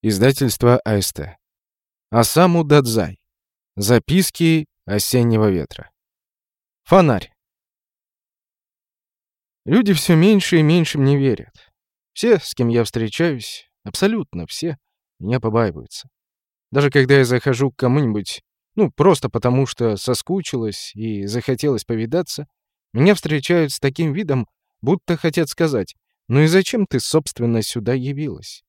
Издательство АСТ. Асаму Дадзай. Записки осеннего ветра. Фонарь. Люди все меньше и меньше мне верят. Все, с кем я встречаюсь, абсолютно все, меня побаиваются. Даже когда я захожу к кому-нибудь, ну, просто потому что соскучилась и захотелось повидаться, меня встречают с таким видом, будто хотят сказать, ну и зачем ты, собственно, сюда явилась?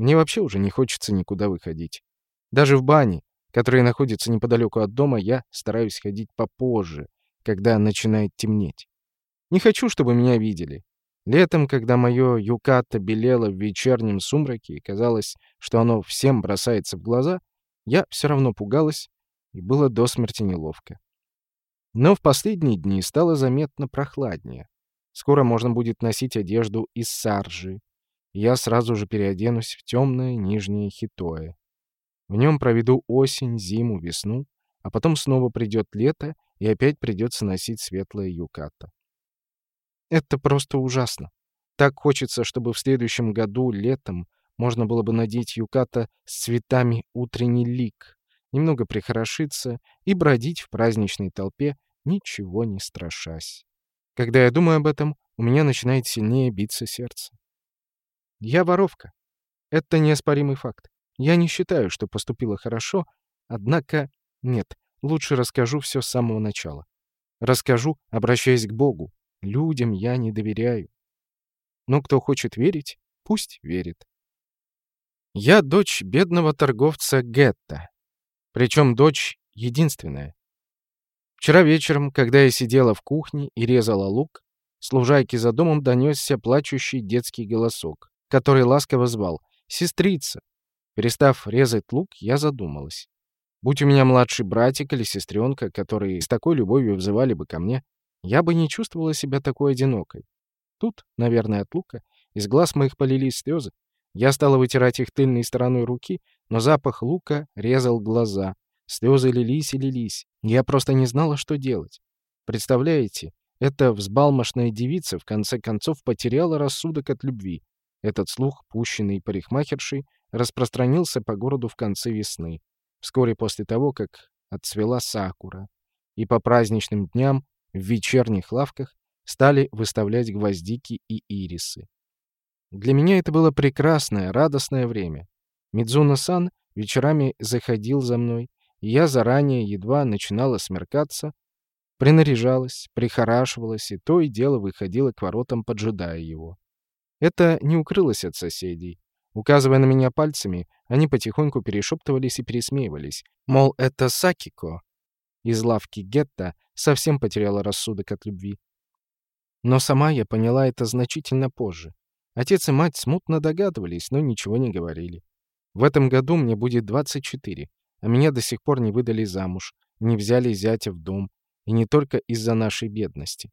Мне вообще уже не хочется никуда выходить. Даже в бане, которая находится неподалеку от дома, я стараюсь ходить попозже, когда начинает темнеть. Не хочу, чтобы меня видели. Летом, когда мое юката белело в вечернем сумраке и казалось, что оно всем бросается в глаза, я все равно пугалась, и было до смерти неловко. Но в последние дни стало заметно прохладнее. Скоро можно будет носить одежду из саржи, я сразу же переоденусь в темное нижнее хитое. В нем проведу осень, зиму, весну, а потом снова придет лето, и опять придется носить светлое юката. Это просто ужасно. Так хочется, чтобы в следующем году, летом, можно было бы надеть юката с цветами утренний лик, немного прихорошиться и бродить в праздничной толпе, ничего не страшась. Когда я думаю об этом, у меня начинает сильнее биться сердце. Я воровка. Это неоспоримый факт. Я не считаю, что поступила хорошо, однако нет, лучше расскажу все с самого начала. Расскажу, обращаясь к Богу. Людям я не доверяю. Но кто хочет верить, пусть верит. Я дочь бедного торговца Гетта. Причем дочь единственная. Вчера вечером, когда я сидела в кухне и резала лук, с за домом донесся плачущий детский голосок который ласково звал «Сестрица». Перестав резать лук, я задумалась. Будь у меня младший братик или сестренка, которые с такой любовью взывали бы ко мне, я бы не чувствовала себя такой одинокой. Тут, наверное, от лука, из глаз моих полились слезы. Я стала вытирать их тыльной стороной руки, но запах лука резал глаза. Слезы лились и лились. Я просто не знала, что делать. Представляете, эта взбалмошная девица в конце концов потеряла рассудок от любви. Этот слух, пущенный парикмахершей, распространился по городу в конце весны, вскоре после того, как отцвела сакура, и по праздничным дням в вечерних лавках стали выставлять гвоздики и ирисы. Для меня это было прекрасное, радостное время. Мидзуна-сан вечерами заходил за мной, и я заранее, едва начинала смеркаться, принаряжалась, прихорашивалась и то и дело выходила к воротам, поджидая его. Это не укрылось от соседей. Указывая на меня пальцами, они потихоньку перешептывались и пересмеивались. Мол, это Сакико из лавки гетто совсем потеряла рассудок от любви. Но сама я поняла это значительно позже. Отец и мать смутно догадывались, но ничего не говорили. В этом году мне будет 24, а меня до сих пор не выдали замуж, не взяли зятя в дом, и не только из-за нашей бедности.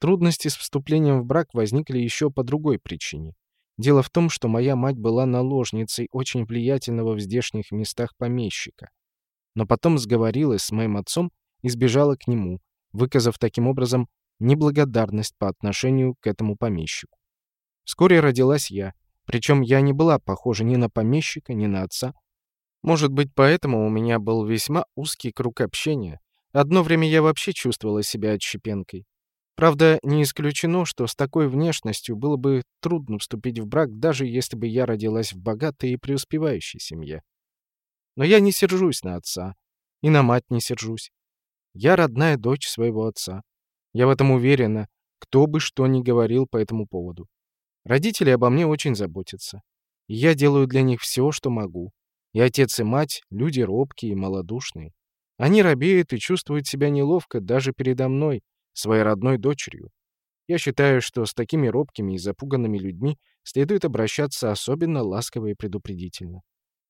Трудности с вступлением в брак возникли еще по другой причине. Дело в том, что моя мать была наложницей очень влиятельного в здешних местах помещика. Но потом сговорилась с моим отцом и сбежала к нему, выказав таким образом неблагодарность по отношению к этому помещику. Вскоре родилась я, причем я не была похожа ни на помещика, ни на отца. Может быть, поэтому у меня был весьма узкий круг общения. Одно время я вообще чувствовала себя отщепенкой. Правда, не исключено, что с такой внешностью было бы трудно вступить в брак, даже если бы я родилась в богатой и преуспевающей семье. Но я не сержусь на отца, и на мать не сержусь. Я родная дочь своего отца. Я в этом уверена, кто бы что ни говорил по этому поводу. Родители обо мне очень заботятся. И я делаю для них все, что могу. И отец и мать — люди робкие и малодушные. Они робеют и чувствуют себя неловко даже передо мной, своей родной дочерью. Я считаю, что с такими робкими и запуганными людьми следует обращаться особенно ласково и предупредительно.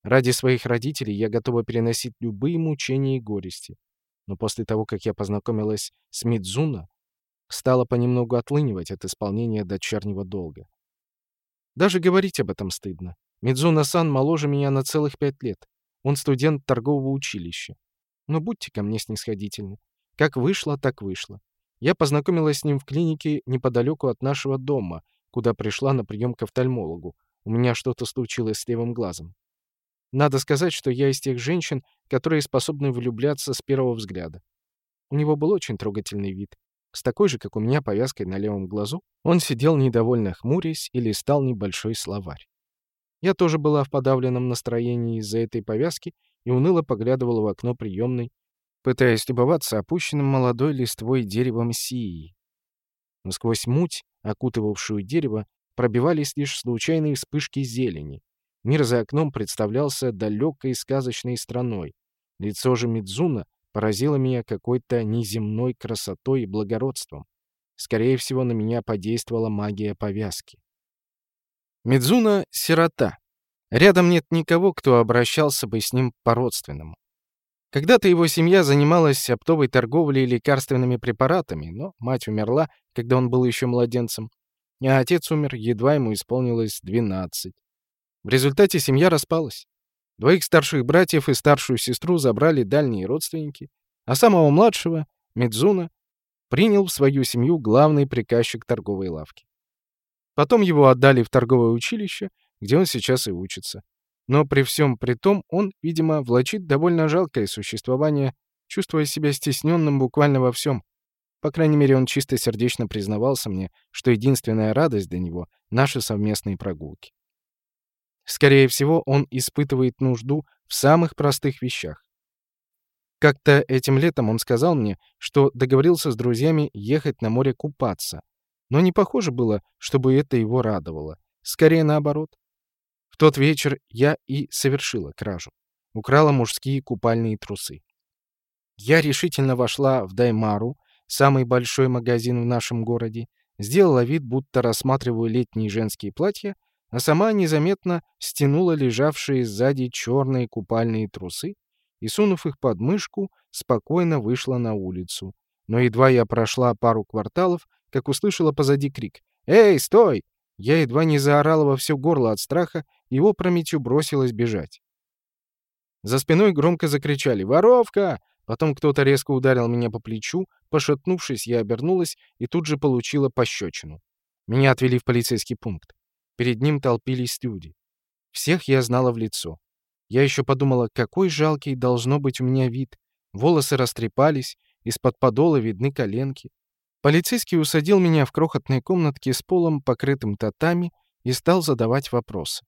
Ради своих родителей я готова переносить любые мучения и горести. Но после того, как я познакомилась с Мидзуна, стала понемногу отлынивать от исполнения дочернего долга. Даже говорить об этом стыдно. Мидзуна-сан моложе меня на целых пять лет. Он студент торгового училища. Но будьте ко мне снисходительны. Как вышло, так вышло. Я познакомилась с ним в клинике неподалеку от нашего дома, куда пришла на прием к офтальмологу. у меня что-то случилось с левым глазом. Надо сказать, что я из тех женщин, которые способны влюбляться с первого взгляда. У него был очень трогательный вид. С такой же, как у меня, повязкой на левом глазу, он сидел недовольно хмурясь и листал небольшой словарь. Я тоже была в подавленном настроении из-за этой повязки и уныло поглядывала в окно приемной, пытаясь любоваться опущенным молодой листвой деревом сии. Сквозь муть, окутывавшую дерево, пробивались лишь случайные вспышки зелени. Мир за окном представлялся далекой сказочной страной. Лицо же Мидзуна поразило меня какой-то неземной красотой и благородством. Скорее всего, на меня подействовала магия повязки. Мидзуна — сирота. Рядом нет никого, кто обращался бы с ним по-родственному. Когда-то его семья занималась оптовой торговлей лекарственными препаратами, но мать умерла, когда он был еще младенцем, а отец умер, едва ему исполнилось 12. В результате семья распалась. Двоих старших братьев и старшую сестру забрали дальние родственники, а самого младшего, Мидзуна, принял в свою семью главный приказчик торговой лавки. Потом его отдали в торговое училище, где он сейчас и учится. Но при всем при том он, видимо, влачит довольно жалкое существование, чувствуя себя стесненным буквально во всем. По крайней мере, он чисто сердечно признавался мне, что единственная радость для него — наши совместные прогулки. Скорее всего, он испытывает нужду в самых простых вещах. Как-то этим летом он сказал мне, что договорился с друзьями ехать на море купаться. Но не похоже было, чтобы это его радовало. Скорее наоборот тот вечер я и совершила кражу. Украла мужские купальные трусы. Я решительно вошла в Даймару, самый большой магазин в нашем городе, сделала вид, будто рассматриваю летние женские платья, а сама незаметно стянула лежавшие сзади черные купальные трусы и, сунув их под мышку, спокойно вышла на улицу. Но едва я прошла пару кварталов, как услышала позади крик «Эй, стой!» Я едва не заорала во все горло от страха его опрометью бросилась бежать. За спиной громко закричали «Воровка!». Потом кто-то резко ударил меня по плечу, пошатнувшись, я обернулась и тут же получила пощечину. Меня отвели в полицейский пункт. Перед ним толпились люди. Всех я знала в лицо. Я еще подумала, какой жалкий должно быть у меня вид. Волосы растрепались, из-под подола видны коленки. Полицейский усадил меня в крохотной комнатке с полом, покрытым татами, и стал задавать вопросы.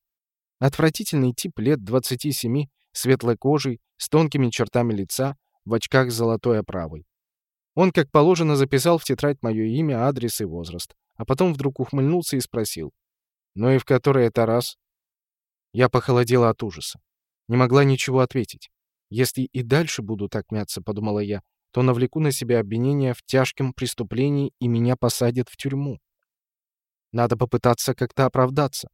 Отвратительный тип лет 27, светлой кожей, с тонкими чертами лица, в очках с золотой оправой. Он, как положено, записал в тетрадь мое имя, адрес и возраст, а потом вдруг ухмыльнулся и спросил. «Ну и в который это раз?» Я похолодела от ужаса. Не могла ничего ответить. «Если и дальше буду так мяться», — подумала я, то навлеку на себя обвинение в тяжком преступлении и меня посадят в тюрьму. Надо попытаться как-то оправдаться.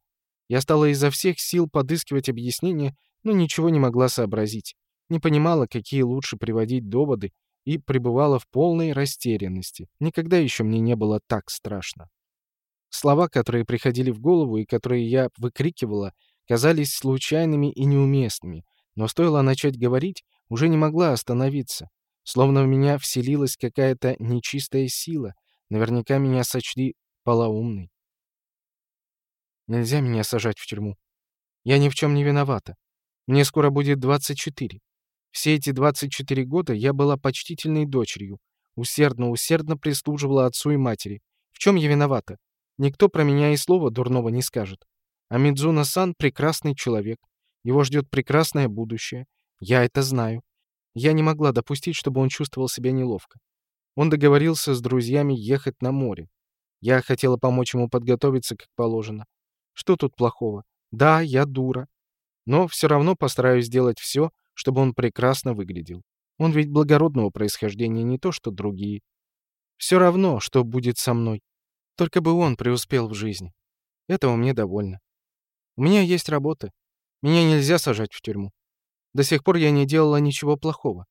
Я стала изо всех сил подыскивать объяснения, но ничего не могла сообразить. Не понимала, какие лучше приводить доводы, и пребывала в полной растерянности. Никогда еще мне не было так страшно. Слова, которые приходили в голову и которые я выкрикивала, казались случайными и неуместными, но стоило начать говорить, уже не могла остановиться. Словно в меня вселилась какая-то нечистая сила. Наверняка меня сочли полоумной. Нельзя меня сажать в тюрьму. Я ни в чем не виновата. Мне скоро будет 24. Все эти 24 года я была почтительной дочерью. Усердно-усердно прислуживала отцу и матери. В чем я виновата? Никто про меня и слова дурного не скажет. А Мидзуна-сан — прекрасный человек. Его ждет прекрасное будущее. Я это знаю. Я не могла допустить, чтобы он чувствовал себя неловко. Он договорился с друзьями ехать на море. Я хотела помочь ему подготовиться как положено. Что тут плохого? Да, я дура. Но все равно постараюсь сделать все, чтобы он прекрасно выглядел. Он ведь благородного происхождения, не то что другие. Все равно, что будет со мной. Только бы он преуспел в жизни. Этого мне довольно. У меня есть работа. Меня нельзя сажать в тюрьму. До сих пор я не делала ничего плохого.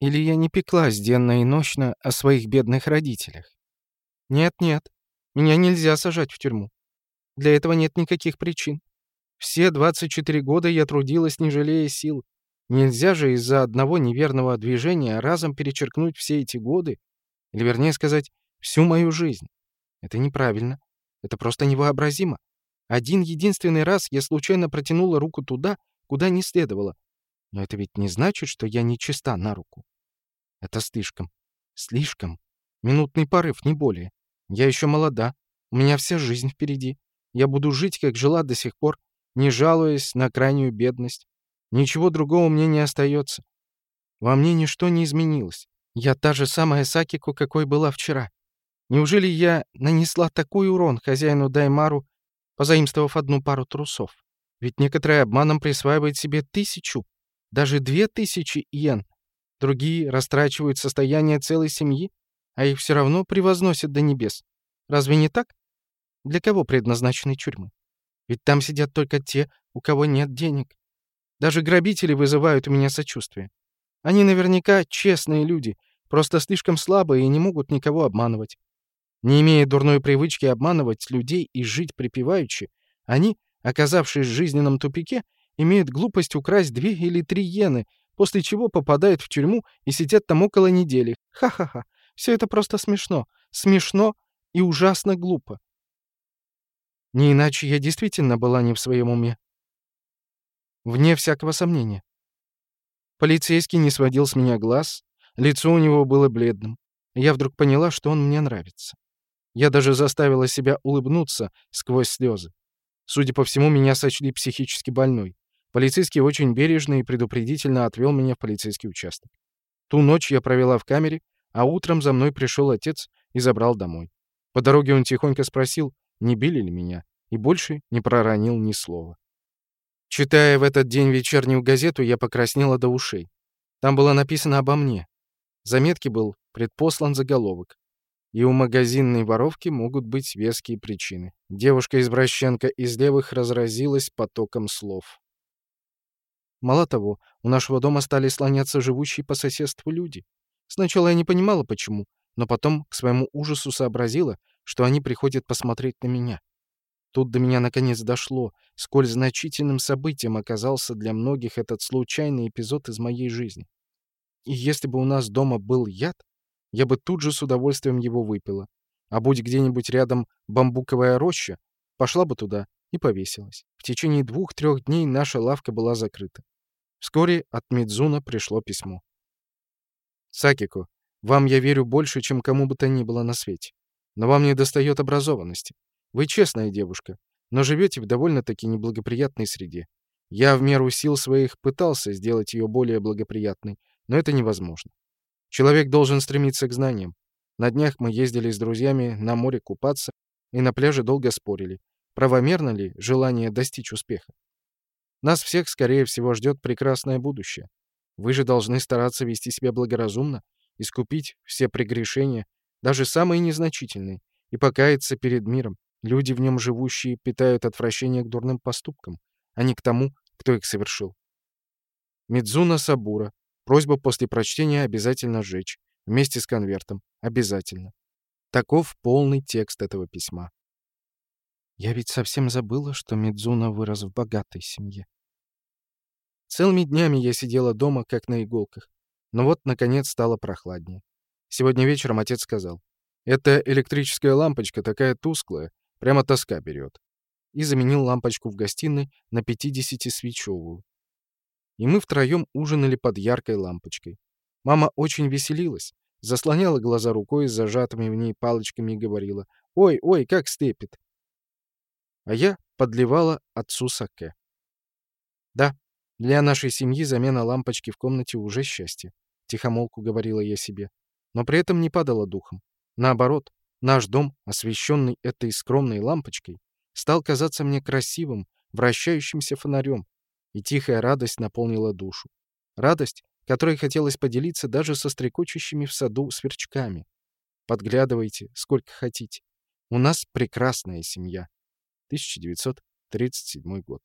Или я не пеклась денно и ночно о своих бедных родителях. Нет-нет, меня нельзя сажать в тюрьму. Для этого нет никаких причин. Все 24 года я трудилась, не жалея сил. Нельзя же из-за одного неверного движения разом перечеркнуть все эти годы, или, вернее сказать, всю мою жизнь. Это неправильно. Это просто невообразимо. Один единственный раз я случайно протянула руку туда, куда не следовало. Но это ведь не значит, что я не чиста на руку. Это слишком. Слишком. Минутный порыв, не более. Я еще молода. У меня вся жизнь впереди. Я буду жить, как жила до сих пор, не жалуясь на крайнюю бедность. Ничего другого мне не остается. Во мне ничто не изменилось. Я та же самая Сакико, какой была вчера. Неужели я нанесла такой урон хозяину Даймару, позаимствовав одну пару трусов? Ведь некоторые обманом присваивают себе тысячу, даже две тысячи иен. Другие растрачивают состояние целой семьи, а их все равно превозносят до небес. Разве не так? Для кого предназначены тюрьмы? Ведь там сидят только те, у кого нет денег. Даже грабители вызывают у меня сочувствие. Они наверняка честные люди, просто слишком слабые и не могут никого обманывать. Не имея дурной привычки обманывать людей и жить припеваючи, они, оказавшись в жизненном тупике, имеют глупость украсть две или три иены, после чего попадают в тюрьму и сидят там около недели. Ха-ха-ха. Все это просто смешно. Смешно и ужасно глупо. Не иначе я действительно была не в своем уме. Вне всякого сомнения. Полицейский не сводил с меня глаз, лицо у него было бледным. Я вдруг поняла, что он мне нравится. Я даже заставила себя улыбнуться сквозь слезы. Судя по всему, меня сочли психически больной. Полицейский очень бережно и предупредительно отвел меня в полицейский участок. Ту ночь я провела в камере, а утром за мной пришел отец и забрал домой. По дороге он тихонько спросил, не били ли меня, и больше не проронил ни слова. Читая в этот день вечернюю газету, я покраснела до ушей. Там было написано обо мне. Заметки был предпослан заголовок. И у магазинной воровки могут быть веские причины. Девушка-извращенка из левых разразилась потоком слов. Мало того, у нашего дома стали слоняться живущие по соседству люди. Сначала я не понимала, почему, но потом к своему ужасу сообразила, что они приходят посмотреть на меня. Тут до меня наконец дошло, сколь значительным событием оказался для многих этот случайный эпизод из моей жизни. И если бы у нас дома был яд, я бы тут же с удовольствием его выпила. А будь где-нибудь рядом бамбуковая роща, пошла бы туда и повесилась. В течение двух-трех дней наша лавка была закрыта. Вскоре от Мидзуна пришло письмо. «Сакико, вам я верю больше, чем кому бы то ни было на свете. Но вам не достает образованности. Вы честная девушка, но живете в довольно-таки неблагоприятной среде. Я в меру сил своих пытался сделать ее более благоприятной, но это невозможно. Человек должен стремиться к знаниям. На днях мы ездили с друзьями на море купаться и на пляже долго спорили, правомерно ли желание достичь успеха. Нас всех, скорее всего, ждет прекрасное будущее. Вы же должны стараться вести себя благоразумно, искупить все прегрешения, даже самые незначительные, и покаяться перед миром. Люди, в нем живущие, питают отвращение к дурным поступкам, а не к тому, кто их совершил. Мидзуна Сабура, Просьба после прочтения обязательно сжечь. Вместе с конвертом. Обязательно. Таков полный текст этого письма. Я ведь совсем забыла, что Мидзуна вырос в богатой семье. Целыми днями я сидела дома, как на иголках. Но вот, наконец, стало прохладнее. Сегодня вечером отец сказал. «Эта электрическая лампочка такая тусклая, прямо тоска берет». И заменил лампочку в гостиной на 50-свечевую и мы втроем ужинали под яркой лампочкой. Мама очень веселилась, заслоняла глаза рукой с зажатыми в ней палочками и говорила «Ой, ой, как степит!» А я подливала отцу саке. «Да, для нашей семьи замена лампочки в комнате уже счастье», — тихомолку говорила я себе. Но при этом не падала духом. Наоборот, наш дом, освещенный этой скромной лампочкой, стал казаться мне красивым, вращающимся фонарем, и тихая радость наполнила душу. Радость, которой хотелось поделиться даже со стрекочущими в саду сверчками. Подглядывайте, сколько хотите. У нас прекрасная семья. 1937 год.